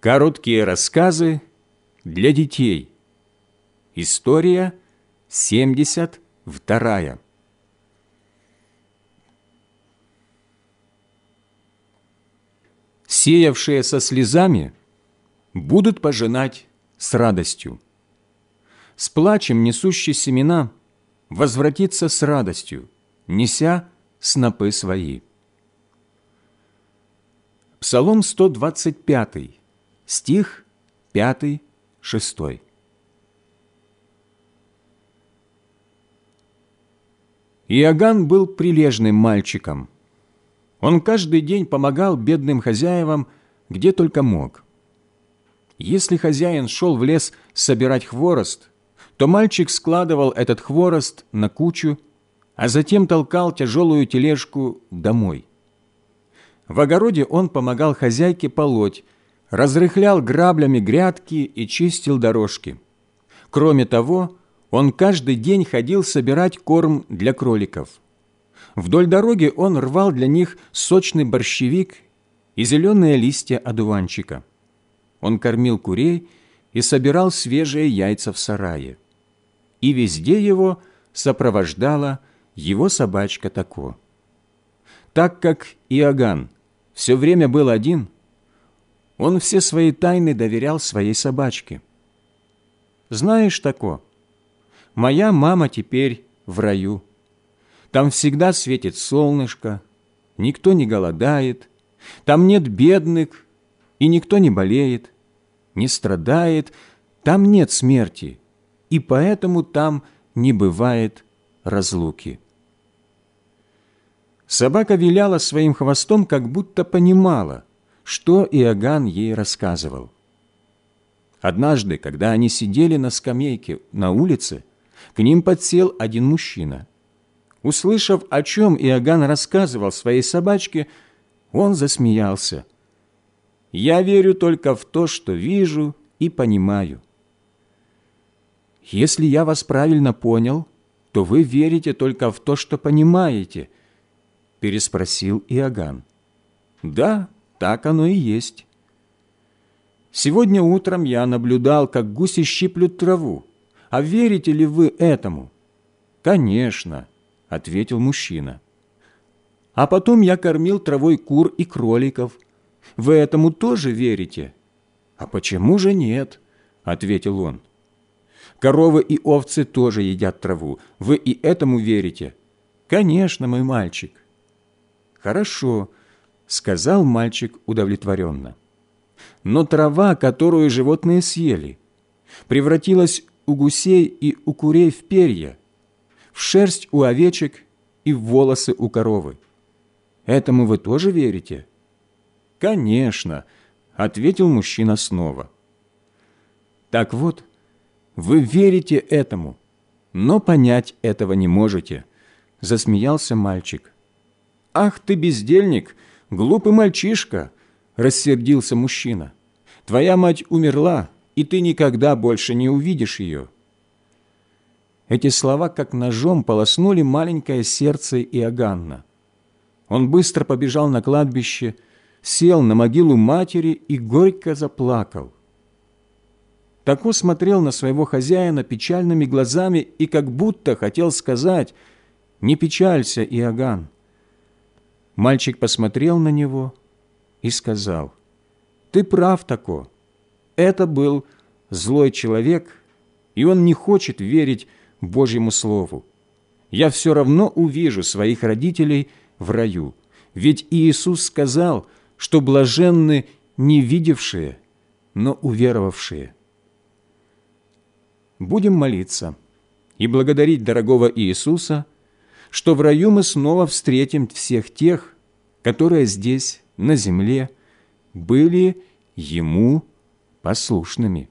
Короткие рассказы для детей. История 72. Сеявшие со слезами будут пожинать с радостью. С плачем несущий семена возвратится с радостью, неся снопы свои. Псалом 125 стих 5, 6. Иоганн был прилежным мальчиком. Он каждый день помогал бедным хозяевам, где только мог. Если хозяин шел в лес собирать хворост, то мальчик складывал этот хворост на кучу, а затем толкал тяжелую тележку домой. В огороде он помогал хозяйке полоть, разрыхлял граблями грядки и чистил дорожки. Кроме того, он каждый день ходил собирать корм для кроликов. Вдоль дороги он рвал для них сочный борщевик и зеленые листья одуванчика. Он кормил курей и собирал свежие яйца в сарае. И везде его сопровождала его собачка Тако. Так как Иоганн все время был один – он все свои тайны доверял своей собачке. Знаешь, тако, моя мама теперь в раю. Там всегда светит солнышко, никто не голодает, там нет бедных, и никто не болеет, не страдает, там нет смерти, и поэтому там не бывает разлуки. Собака виляла своим хвостом, как будто понимала – что Иоганн ей рассказывал. Однажды, когда они сидели на скамейке на улице, к ним подсел один мужчина. Услышав, о чем Иоганн рассказывал своей собачке, он засмеялся. «Я верю только в то, что вижу и понимаю». «Если я вас правильно понял, то вы верите только в то, что понимаете», переспросил Иоганн. «Да, так оно и есть. Сегодня утром я наблюдал, как гуси щиплют траву. А верите ли вы этому? Конечно, ответил мужчина. А потом я кормил травой кур и кроликов. Вы этому тоже верите? А почему же нет? ответил он. Коровы и овцы тоже едят траву. Вы и этому верите? Конечно, мой мальчик. Хорошо сказал мальчик удовлетворенно. Но трава, которую животные съели, превратилась у гусей и у курей в перья, в шерсть у овечек и в волосы у коровы. Этому вы тоже верите? Конечно, ответил мужчина снова. Так вот, вы верите этому, но понять этого не можете, засмеялся мальчик. Ах ты бездельник, «Глупый мальчишка!» – рассердился мужчина. «Твоя мать умерла, и ты никогда больше не увидишь ее». Эти слова как ножом полоснули маленькое сердце Иоганна. Он быстро побежал на кладбище, сел на могилу матери и горько заплакал. Тако смотрел на своего хозяина печальными глазами и как будто хотел сказать «Не печалься, Иоганн, Мальчик посмотрел на него и сказал, «Ты прав, Тако. Это был злой человек, и он не хочет верить Божьему Слову. Я все равно увижу своих родителей в раю, ведь Иисус сказал, что блаженны не видевшие, но уверовавшие. Будем молиться и благодарить дорогого Иисуса – что в раю мы снова встретим всех тех, которые здесь, на земле, были Ему послушными.